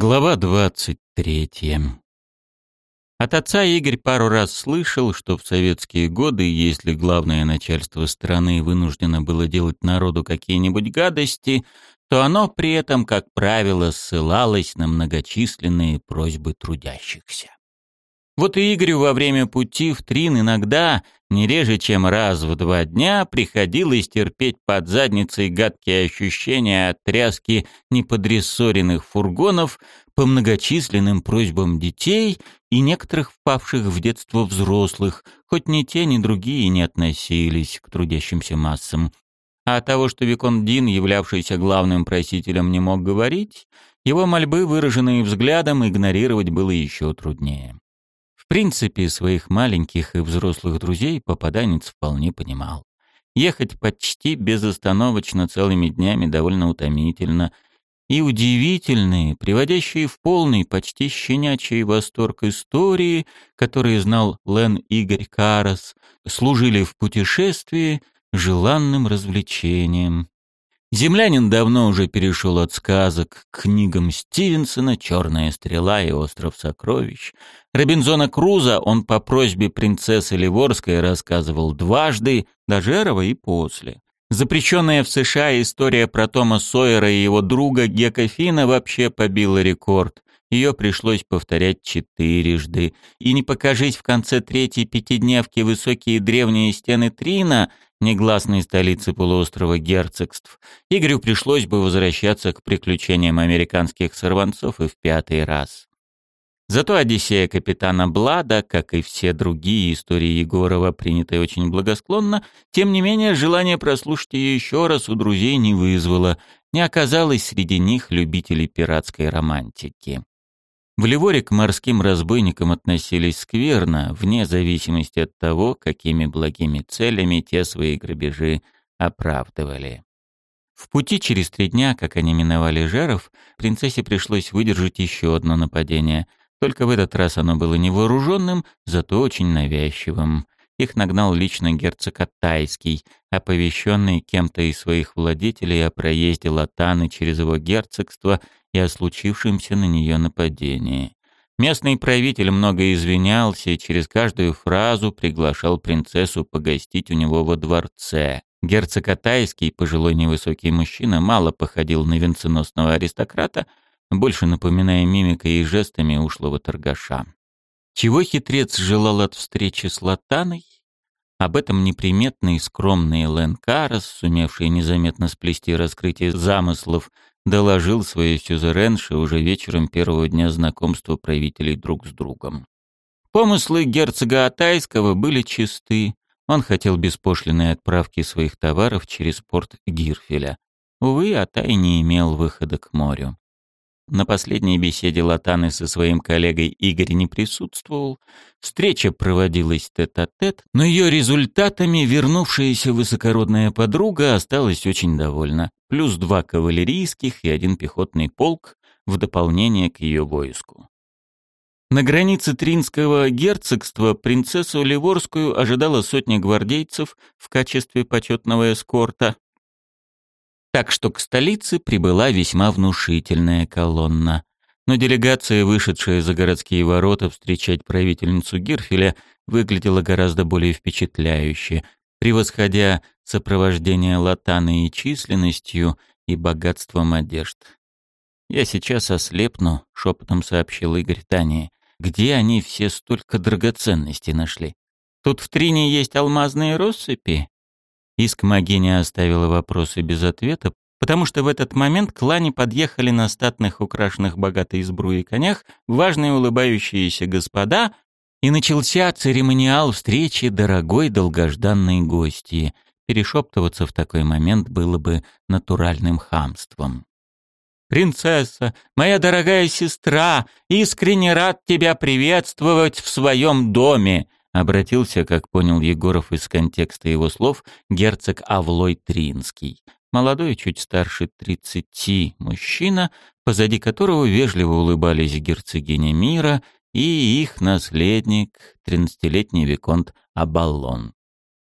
Глава двадцать третья. От отца Игорь пару раз слышал, что в советские годы, если главное начальство страны вынуждено было делать народу какие-нибудь гадости, то оно при этом, как правило, ссылалось на многочисленные просьбы трудящихся. Вот и Игорю во время пути в Трин иногда, не реже, чем раз в два дня, приходилось терпеть под задницей гадкие ощущения от тряски неподрессоренных фургонов по многочисленным просьбам детей и некоторых впавших в детство взрослых, хоть ни те, ни другие не относились к трудящимся массам. А от того, что Викон Дин, являвшийся главным просителем, не мог говорить, его мольбы, выраженные взглядом, игнорировать было еще труднее принципе, своих маленьких и взрослых друзей попаданец вполне понимал. Ехать почти безостановочно целыми днями довольно утомительно, и удивительные, приводящие в полный, почти щенячий восторг истории, которые знал Лен Игорь Карас, служили в путешествии желанным развлечением. Землянин давно уже перешел от сказок к книгам Стивенсона «Черная стрела» и «Остров сокровищ». Робинзона Круза он по просьбе принцессы Ливорской рассказывал дважды, до Жерова и после. Запрещенная в США история про Тома Сойера и его друга Гека Фина вообще побила рекорд. Ее пришлось повторять четырежды. И не покажись в конце третьей пятидневки высокие древние стены Трина — негласной столицы полуострова герцогств, Игорю пришлось бы возвращаться к приключениям американских сорванцов и в пятый раз. Зато Одиссея капитана Блада, как и все другие истории Егорова, принятые очень благосклонно, тем не менее желание прослушать ее еще раз у друзей не вызвало, не оказалось среди них любителей пиратской романтики. В Ливоре к морским разбойникам относились скверно, вне зависимости от того, какими благими целями те свои грабежи оправдывали. В пути через три дня, как они миновали Жаров, принцессе пришлось выдержать еще одно нападение. Только в этот раз оно было невооруженным, зато очень навязчивым. Их нагнал лично герцог Атайский, оповещенный кем-то из своих владетелей о проезде Латаны через его герцогство и о случившемся на нее нападении. Местный правитель много извинялся и через каждую фразу приглашал принцессу погостить у него во дворце. Герцог Атайский, пожилой невысокий мужчина, мало походил на венценосного аристократа, больше напоминая мимикой и жестами ушлого торгаша. Чего хитрец желал от встречи с Латаной? Об этом неприметный и скромный Лэн Карас, сумевший незаметно сплести раскрытие замыслов доложил своей сюзеренше уже вечером первого дня знакомства правителей друг с другом. Помыслы герцога Атайского были чисты. Он хотел беспошлиной отправки своих товаров через порт Гирфеля. Увы, Атай не имел выхода к морю. На последней беседе Латаны со своим коллегой Игорь не присутствовал. Встреча проводилась тет-а-тет, -тет, но ее результатами вернувшаяся высокородная подруга осталась очень довольна. Плюс два кавалерийских и один пехотный полк в дополнение к ее войску. На границе Тринского герцогства принцессу Ливорскую ожидала сотня гвардейцев в качестве почетного эскорта, так что к столице прибыла весьма внушительная колонна. Но делегация, вышедшая за городские ворота встречать правительницу Гирфеля, выглядела гораздо более впечатляюще, превосходя сопровождение Латаны и численностью, и богатством одежд. «Я сейчас ослепну», — шепотом сообщил Игорь Тане. «Где они все столько драгоценностей нашли? Тут в Трине есть алмазные россыпи?» Иск Магини оставила вопросы без ответа, потому что в этот момент к Лане подъехали на статных, украшенных богатой сбруей конях важные улыбающиеся господа, и начался церемониал встречи дорогой долгожданной гости. Перешептываться в такой момент было бы натуральным хамством. «Принцесса, моя дорогая сестра, искренне рад тебя приветствовать в своем доме!» Обратился, как понял Егоров из контекста его слов, герцог Авлой Тринский. Молодой, чуть старше тридцати, мужчина, позади которого вежливо улыбались герцогиня мира и их наследник, тринадцатилетний виконт Абаллон.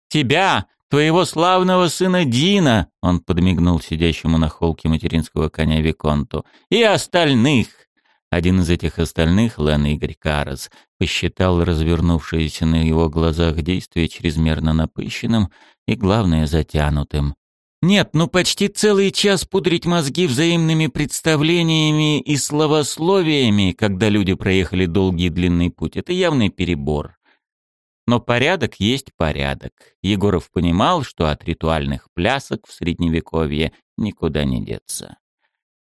«Тебя, твоего славного сына Дина!» — он подмигнул сидящему на холке материнского коня виконту. «И остальных! Один из этих остальных, Лен Игорь Карас, посчитал развернувшееся на его глазах действие чрезмерно напыщенным и, главное, затянутым. Нет, ну почти целый час пудрить мозги взаимными представлениями и словословиями, когда люди проехали долгий и длинный путь, это явный перебор. Но порядок есть порядок. Егоров понимал, что от ритуальных плясок в Средневековье никуда не деться.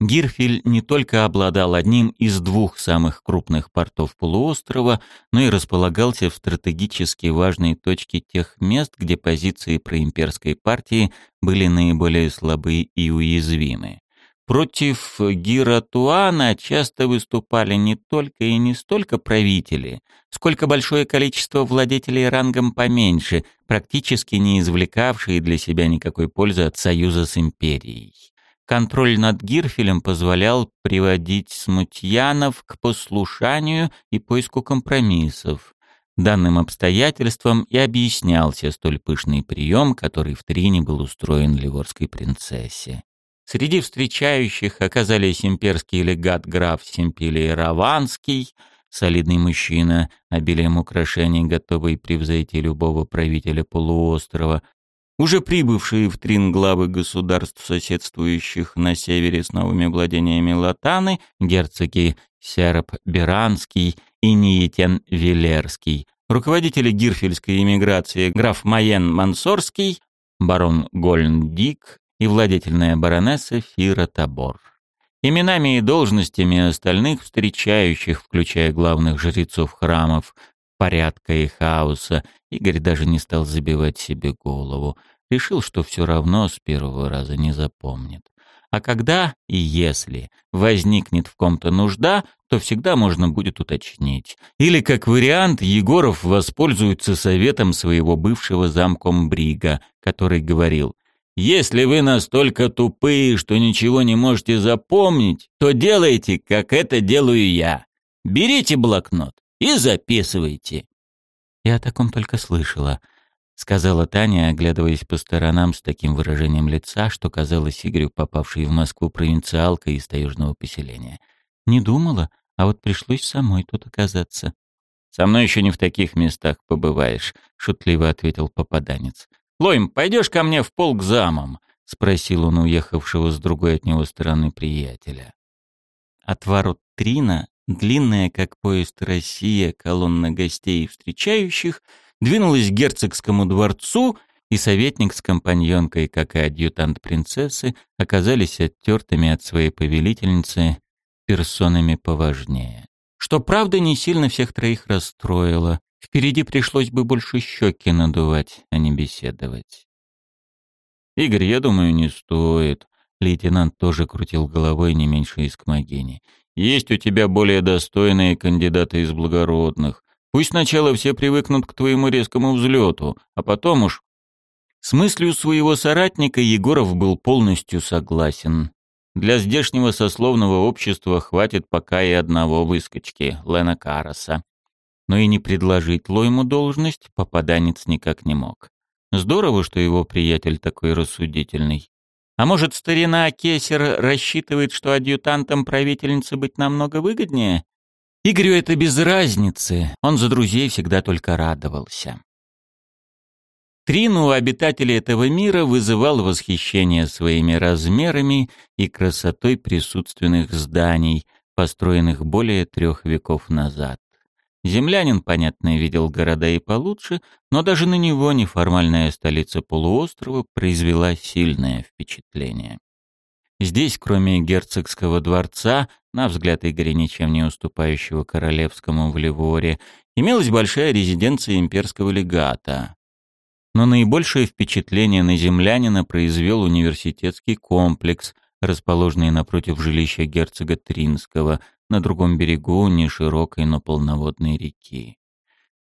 Гирфель не только обладал одним из двух самых крупных портов полуострова, но и располагался в стратегически важной точке тех мест, где позиции проимперской партии были наиболее слабы и уязвимы. Против Гиратуана часто выступали не только и не столько правители, сколько большое количество владетелей рангом поменьше, практически не извлекавшие для себя никакой пользы от союза с империей. Контроль над Гирфелем позволял приводить смутьянов к послушанию и поиску компромиссов. Данным обстоятельством и объяснялся столь пышный прием, который в Трине был устроен ливорской принцессе. Среди встречающих оказались имперский легат граф Семпилий Раванский, солидный мужчина, обилием украшений, готовый превзойти любого правителя полуострова, уже прибывшие в Трин главы государств, соседствующих на севере с новыми владениями Латаны, герцоги Серб Беранский и Ниетен Велерский, руководители гирфельской эмиграции граф Майен Мансорский, барон Гольндик и владетельная баронесса Фира Табор. Именами и должностями остальных встречающих, включая главных жрецов храмов, порядка и хаоса, Игорь даже не стал забивать себе голову. Решил, что все равно с первого раза не запомнит. А когда и если возникнет в ком-то нужда, то всегда можно будет уточнить. Или, как вариант, Егоров воспользуется советом своего бывшего замком Брига, который говорил «Если вы настолько тупые, что ничего не можете запомнить, то делайте, как это делаю я. Берите блокнот и записывайте». Я о таком только слышала, сказала Таня, оглядываясь по сторонам с таким выражением лица, что казалось Игорю попавшей в Москву провинциалкой из таежного поселения. Не думала, а вот пришлось самой тут оказаться. «Со мной еще не в таких местах побываешь», — шутливо ответил попаданец. «Лойм, пойдешь ко мне в полк замом?» — спросил он уехавшего с другой от него стороны приятеля. От ворот Трина, длинная, как поезд Россия, колонна гостей и встречающих — двинулась к герцогскому дворцу, и советник с компаньонкой, как и адъютант принцессы, оказались оттертыми от своей повелительницы персонами поважнее. Что, правда, не сильно всех троих расстроило. Впереди пришлось бы больше щеки надувать, а не беседовать. «Игорь, я думаю, не стоит». Лейтенант тоже крутил головой не меньше из Кмагини. «Есть у тебя более достойные кандидаты из благородных. Пусть сначала все привыкнут к твоему резкому взлету, а потом уж... С мыслью своего соратника Егоров был полностью согласен. Для здешнего сословного общества хватит пока и одного выскочки, Лена Караса. Но и не предложить Лойму должность попаданец никак не мог. Здорово, что его приятель такой рассудительный. А может, старина Кесер рассчитывает, что адъютантом правительницы быть намного выгоднее? Игорю это без разницы, он за друзей всегда только радовался. Трину у обитателей этого мира вызывал восхищение своими размерами и красотой присутственных зданий, построенных более трех веков назад. Землянин, понятно, видел города и получше, но даже на него неформальная столица полуострова произвела сильное впечатление. Здесь, кроме герцогского дворца, на взгляд Игоря ничем не уступающего королевскому в Ливоре, имелась большая резиденция имперского легата. Но наибольшее впечатление на землянина произвел университетский комплекс, расположенный напротив жилища герцога Тринского, на другом берегу неширокой, но полноводной реки.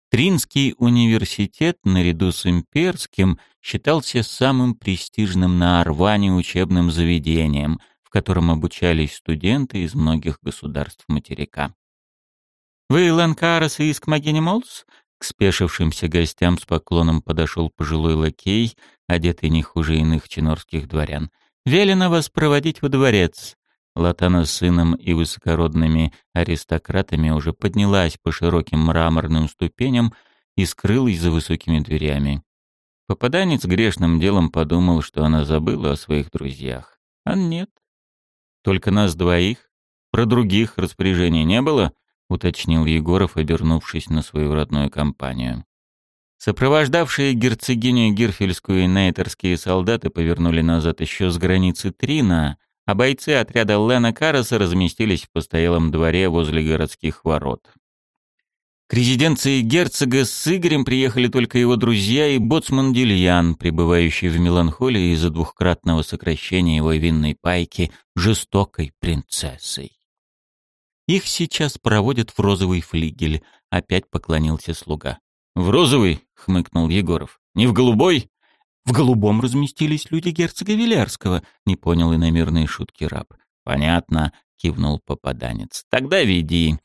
Тринский университет, наряду с имперским, считался самым престижным на Орване учебным заведением, в котором обучались студенты из многих государств материка. «Вы Ланкарас и Искмагини Молс?» К спешившимся гостям с поклоном подошел пожилой лакей, одетый не хуже иных чинорских дворян. «Велено вас проводить во дворец». Латана с сыном и высокородными аристократами уже поднялась по широким мраморным ступеням и скрылась за высокими дверями. Попаданец грешным делом подумал, что она забыла о своих друзьях. А нет. Только нас двоих. Про других распоряжений не было, уточнил Егоров, обернувшись на свою родную компанию. Сопровождавшие герцогиню Гирфельскую и нейтерские солдаты повернули назад еще с границы Трина, а бойцы отряда Лена Караса разместились в постоялом дворе возле городских ворот. К резиденции герцога с Игорем приехали только его друзья и боцман Дильян, пребывающий в меланхолии из-за двухкратного сокращения его винной пайки жестокой принцессой. Их сейчас проводят в розовый флигель, опять поклонился слуга. «В розовый?» — хмыкнул Егоров. «Не в голубой?» «В голубом разместились люди герцога Вилярского», — не понял иномерные шутки раб. «Понятно», — кивнул попаданец. «Тогда веди».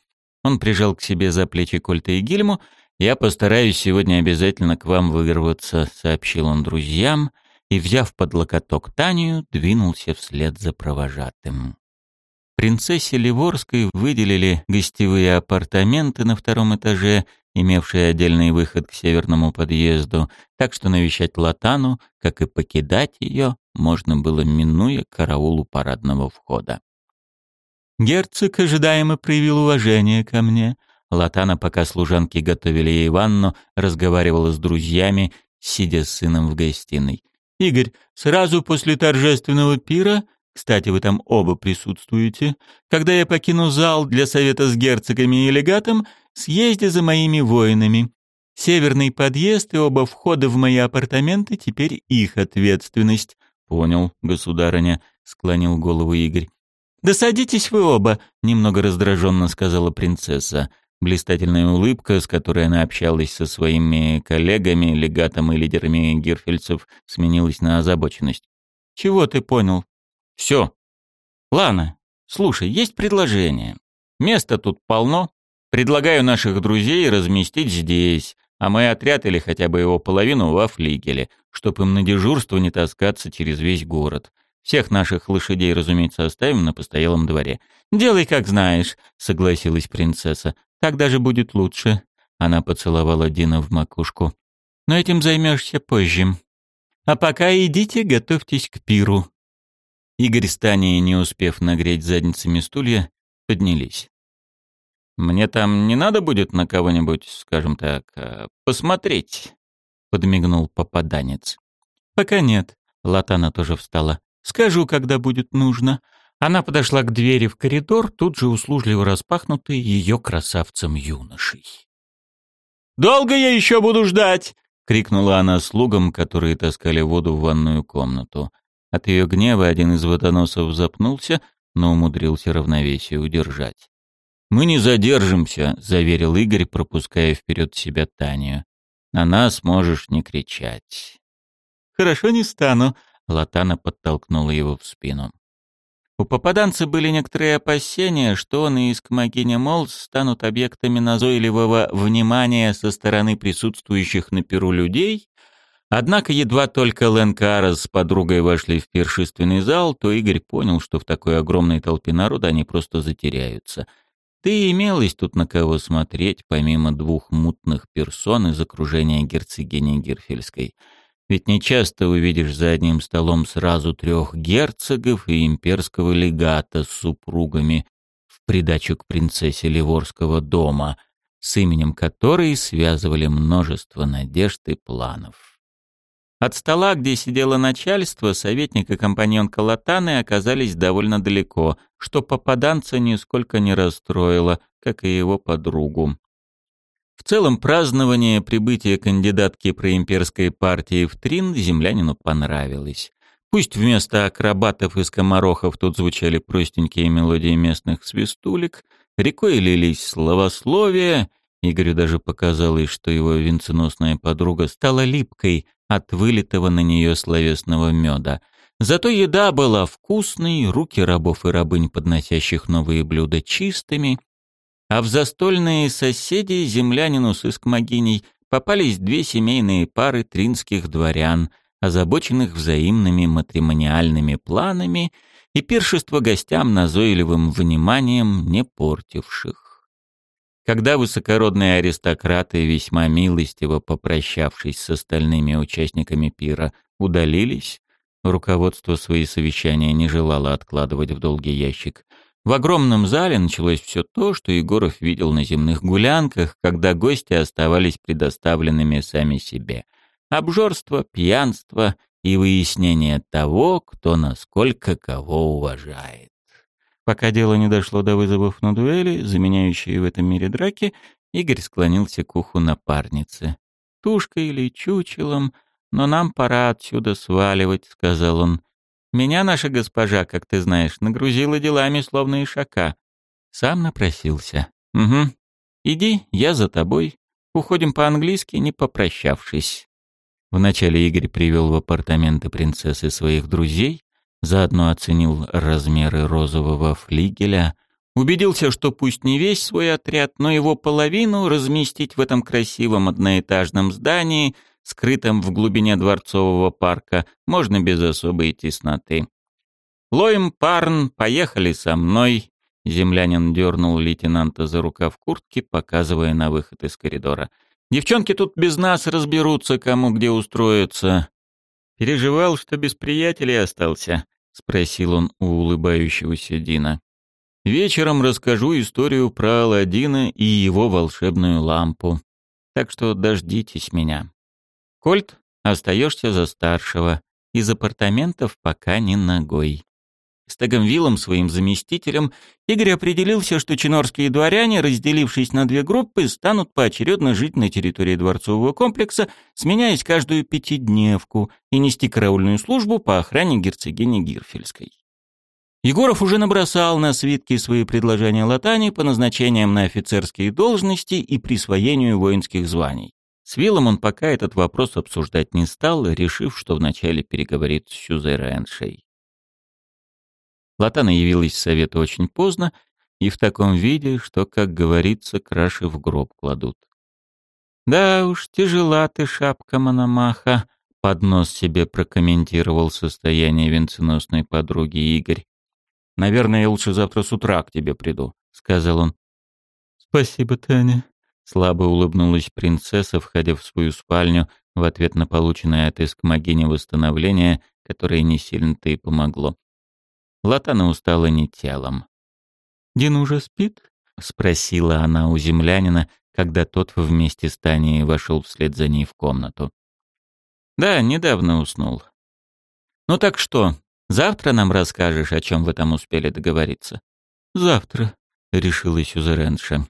Он прижал к себе за плечи Кольта и Гильму. «Я постараюсь сегодня обязательно к вам вырваться», — сообщил он друзьям, и, взяв под локоток Танию, двинулся вслед за провожатым. Принцессе Ливорской выделили гостевые апартаменты на втором этаже, имевшие отдельный выход к северному подъезду, так что навещать Латану, как и покидать ее, можно было, минуя караулу парадного входа. Герцог ожидаемо проявил уважение ко мне. Латана, пока служанки готовили ей ванну, разговаривала с друзьями, сидя с сыном в гостиной. «Игорь, сразу после торжественного пира, кстати, вы там оба присутствуете, когда я покину зал для совета с герцогами и легатом, съезди за моими воинами. Северный подъезд и оба входа в мои апартаменты теперь их ответственность». «Понял, государыня», — склонил голову Игорь. «Да садитесь вы оба», — немного раздраженно сказала принцесса. Блистательная улыбка, с которой она общалась со своими коллегами, легатом и лидерами гирфельцев, сменилась на озабоченность. «Чего ты понял?» «Все. Лана, слушай, есть предложение. Места тут полно. Предлагаю наших друзей разместить здесь, а мой отряд или хотя бы его половину во флигеле, чтобы им на дежурство не таскаться через весь город. Всех наших лошадей, разумеется, оставим на постоялом дворе. Делай, как знаешь, согласилась принцесса. Так даже будет лучше. Она поцеловала Дина в макушку. Но этим займешься позже. А пока идите, готовьтесь к пиру. Игорь с Таней, не успев нагреть задницами стулья, поднялись. «Мне там не надо будет на кого-нибудь, скажем так, э, посмотреть?» — подмигнул попаданец. «Пока нет». Латана тоже встала. Скажу, когда будет нужно». Она подошла к двери в коридор, тут же услужливо распахнутый ее красавцем-юношей. «Долго я еще буду ждать?» — крикнула она слугам, которые таскали воду в ванную комнату. От ее гнева один из водоносов запнулся, но умудрился равновесие удержать. «Мы не задержимся», — заверил Игорь, пропуская вперед себя Таню. «На нас можешь не кричать». «Хорошо, не стану», Латана подтолкнула его в спину. У попаданца были некоторые опасения, что он и Искмогиня Молс станут объектами назойливого внимания со стороны присутствующих на перу людей, однако едва только Ленкара с подругой вошли в пиршественный зал, то Игорь понял, что в такой огромной толпе народа они просто затеряются. И имелось тут на кого смотреть, помимо двух мутных персон из окружения герцогини Герфельской — ведь нечасто увидишь за одним столом сразу трех герцогов и имперского легата с супругами в придачу к принцессе Ливорского дома, с именем которой связывали множество надежд и планов. От стола, где сидело начальство, советник и компаньонка Латаны оказались довольно далеко, что попаданца нисколько не расстроило, как и его подругу. В целом празднование прибытия кандидатки проимперской партии в Трин землянину понравилось. Пусть вместо акробатов и скоморохов тут звучали простенькие мелодии местных свистулек, рекой лились словословия, Игорю даже показалось, что его венценосная подруга стала липкой от вылитого на нее словесного меда. Зато еда была вкусной, руки рабов и рабынь, подносящих новые блюда, чистыми, а в застольные соседи землянину с искмогиней попались две семейные пары тринских дворян, озабоченных взаимными матримониальными планами и пиршество гостям назойливым вниманием не портивших. Когда высокородные аристократы, весьма милостиво попрощавшись с остальными участниками пира, удалились, руководство свои совещания не желало откладывать в долгий ящик, в огромном зале началось все то, что Егоров видел на земных гулянках, когда гости оставались предоставленными сами себе. Обжорство, пьянство и выяснение того, кто насколько кого уважает. Пока дело не дошло до вызовов на дуэли, заменяющие в этом мире драки, Игорь склонился к уху напарницы. «Тушкой или чучелом, но нам пора отсюда сваливать», — сказал он. Меня наша госпожа, как ты знаешь, нагрузила делами, словно ишака. Сам напросился. Угу. Иди, я за тобой. Уходим по-английски, не попрощавшись. Вначале Игорь привел в апартаменты принцессы своих друзей, заодно оценил размеры розового флигеля, убедился, что пусть не весь свой отряд, но его половину разместить в этом красивом одноэтажном здании — скрытом в глубине дворцового парка, можно без особой тесноты. «Лоем Парн, поехали со мной!» Землянин дернул лейтенанта за рукав куртки, показывая на выход из коридора. «Девчонки тут без нас разберутся, кому где устроиться». «Переживал, что без приятелей остался?» — спросил он у улыбающегося Дина. «Вечером расскажу историю про Аладдина и его волшебную лампу. Так что дождитесь меня». Кольт, остаешься за старшего. Из апартаментов пока не ногой. С Тагомвиллом, своим заместителем, Игорь определился, что чинорские дворяне, разделившись на две группы, станут поочередно жить на территории дворцового комплекса, сменяясь каждую пятидневку и нести караульную службу по охране герцогини Гирфельской. Егоров уже набросал на свитки свои предложения Латани по назначениям на офицерские должности и присвоению воинских званий. С Виллом он пока этот вопрос обсуждать не стал, решив, что вначале переговорит с Сюзерой Эншей. Латана явилась совет очень поздно и в таком виде, что, как говорится, краши в гроб кладут. «Да уж, тяжела ты, шапка Мономаха», — под нос себе прокомментировал состояние венценосной подруги Игорь. «Наверное, я лучше завтра с утра к тебе приду», — сказал он. «Спасибо, Таня», Слабо улыбнулась принцесса, входя в свою спальню в ответ на полученное от эскмогини восстановление, которое не сильно-то и помогло. Латана устала не телом. «Дин уже спит?» — спросила она у землянина, когда тот вместе с Таней вошел вслед за ней в комнату. «Да, недавно уснул». «Ну так что, завтра нам расскажешь, о чем вы там успели договориться?» «Завтра», — решила Сюзеренша.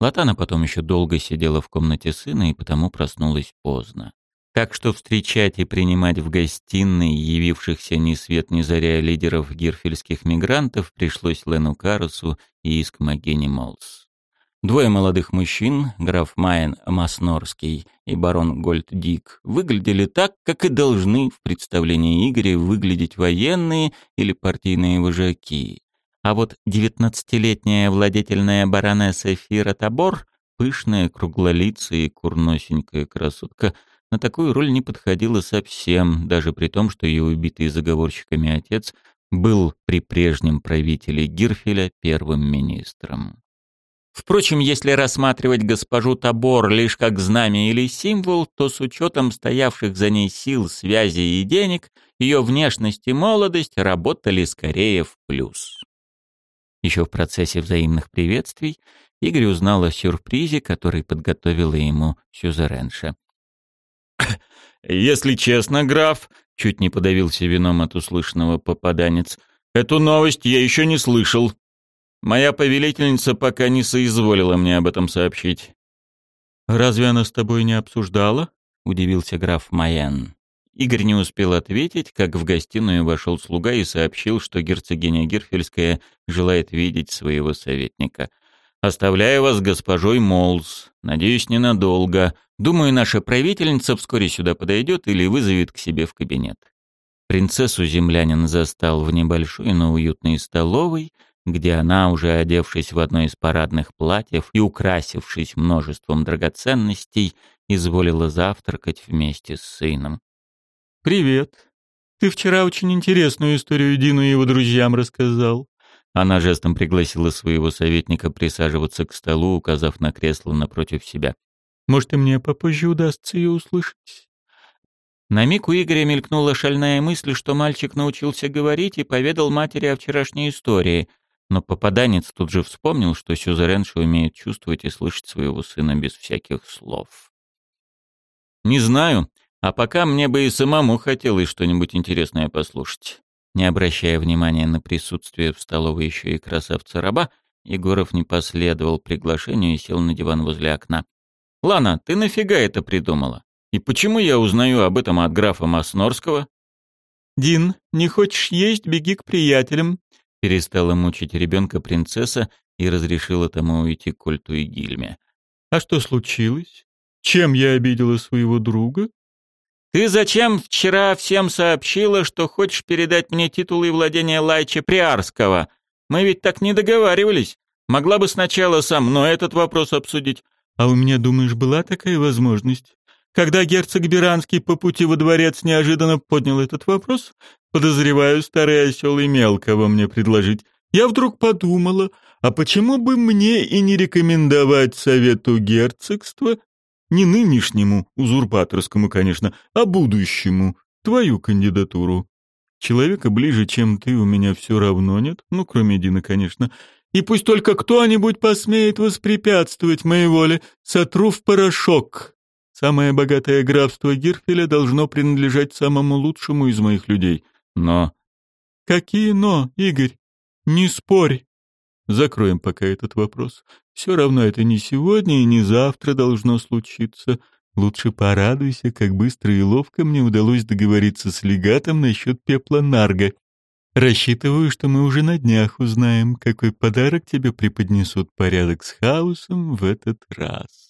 Латана потом еще долго сидела в комнате сына и потому проснулась поздно. Так что встречать и принимать в гостиной явившихся ни свет ни заря лидеров гирфельских мигрантов пришлось Лену Карусу и Искмагене Молс. Двое молодых мужчин, граф Майен Маснорский и барон Гольд-Дик, выглядели так, как и должны в представлении Игоря выглядеть военные или партийные вожаки. А вот девятнадцатилетняя владетельная баронесса Фира Табор, пышная, круглолицая и курносенькая красотка, на такую роль не подходила совсем, даже при том, что ее убитый заговорщиками отец был при прежнем правителе Гирфеля первым министром. Впрочем, если рассматривать госпожу Табор лишь как знамя или символ, то с учетом стоявших за ней сил, связи и денег, ее внешность и молодость работали скорее в плюс. Еще в процессе взаимных приветствий Игорь узнал о сюрпризе, который подготовила ему Сюзеренша. «Если честно, граф», — чуть не подавился вином от услышанного попаданец, «эту новость я еще не слышал. Моя повелительница пока не соизволила мне об этом сообщить». «Разве она с тобой не обсуждала?» — удивился граф Майен. Игорь не успел ответить, как в гостиную вошел слуга и сообщил, что герцогиня Гирфельская желает видеть своего советника. «Оставляю вас с госпожой Молс. Надеюсь, ненадолго. Думаю, наша правительница вскоре сюда подойдет или вызовет к себе в кабинет». Принцессу землянин застал в небольшой, но уютной столовой, где она, уже одевшись в одно из парадных платьев и украсившись множеством драгоценностей, изволила завтракать вместе с сыном. «Привет!» Ты вчера очень интересную историю Дину и его друзьям рассказал. Она жестом пригласила своего советника присаживаться к столу, указав на кресло напротив себя. Может, и мне попозже удастся ее услышать. На миг у Игоря мелькнула шальная мысль, что мальчик научился говорить и поведал матери о вчерашней истории, но попаданец тут же вспомнил, что Сюзеренша умеет чувствовать и слышать своего сына без всяких слов. «Не знаю, а пока мне бы и самому хотелось что-нибудь интересное послушать». Не обращая внимания на присутствие в столовой еще и красавца-раба, Егоров не последовал приглашению и сел на диван возле окна. «Лана, ты нафига это придумала? И почему я узнаю об этом от графа Маснорского?» «Дин, не хочешь есть, беги к приятелям», перестала мучить ребенка принцесса и разрешила тому уйти к Кольту и Гильме. «А что случилось? Чем я обидела своего друга?» «Ты зачем вчера всем сообщила, что хочешь передать мне титулы и владения Лайча Приарского? Мы ведь так не договаривались. Могла бы сначала со мной этот вопрос обсудить». «А у меня, думаешь, была такая возможность?» Когда герцог Биранский по пути во дворец неожиданно поднял этот вопрос, подозреваю, старый осел имел кого мне предложить. Я вдруг подумала, а почему бы мне и не рекомендовать совету герцогства, не нынешнему, узурпаторскому, конечно, а будущему, твою кандидатуру? Человека ближе, чем ты, у меня все равно нет, ну, кроме Дины, конечно. И пусть только кто-нибудь посмеет воспрепятствовать моей воле, сотру в порошок. Самое богатое графство Гирфеля должно принадлежать самому лучшему из моих людей. Но... Какие но, Игорь? Не спорь. Закроем пока этот вопрос. Все равно это не сегодня и не завтра должно случиться. Лучше порадуйся, как быстро и ловко мне удалось договориться с легатом насчет пепла Нарга. Рассчитываю, что мы уже на днях узнаем, какой подарок тебе преподнесут порядок с хаосом в этот раз.